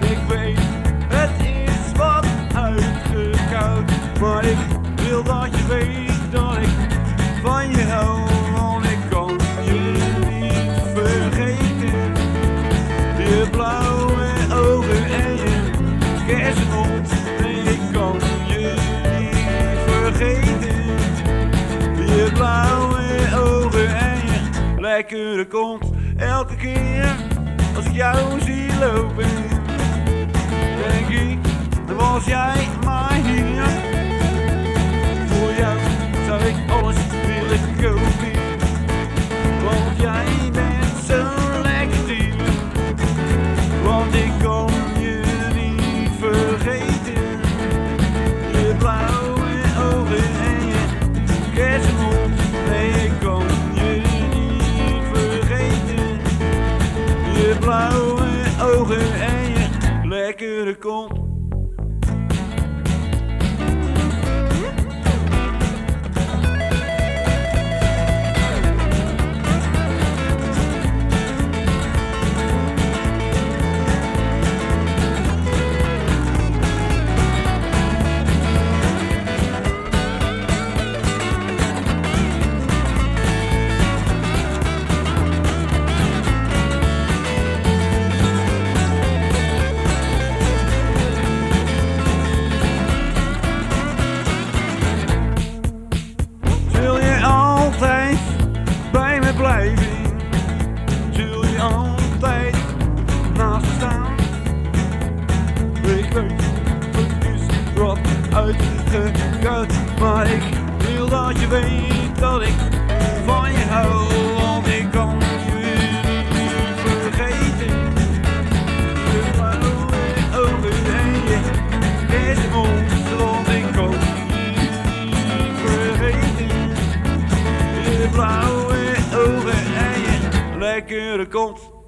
Ik weet, het is wat uitgekoud, maar ik wil dat je weet dat ik van je hou. Want ik kan je niet vergeten, je blauwe ogen en je kerstmond. Nee, ik kan je niet vergeten, je blauwe ogen en je lekkere kont elke keer. rasgar um gilão en je lekkere kont. Blijven? Zul je altijd naast me staan? Ik weet, het is wat uitgegaan, maar ik wil dat je weet dat ik van je hou, want ik kan je niet vergeten. Je blauwe ogen en je kerstmond, want ik kan je niet vergeten. Je blauwe ogen en je lekkere kont.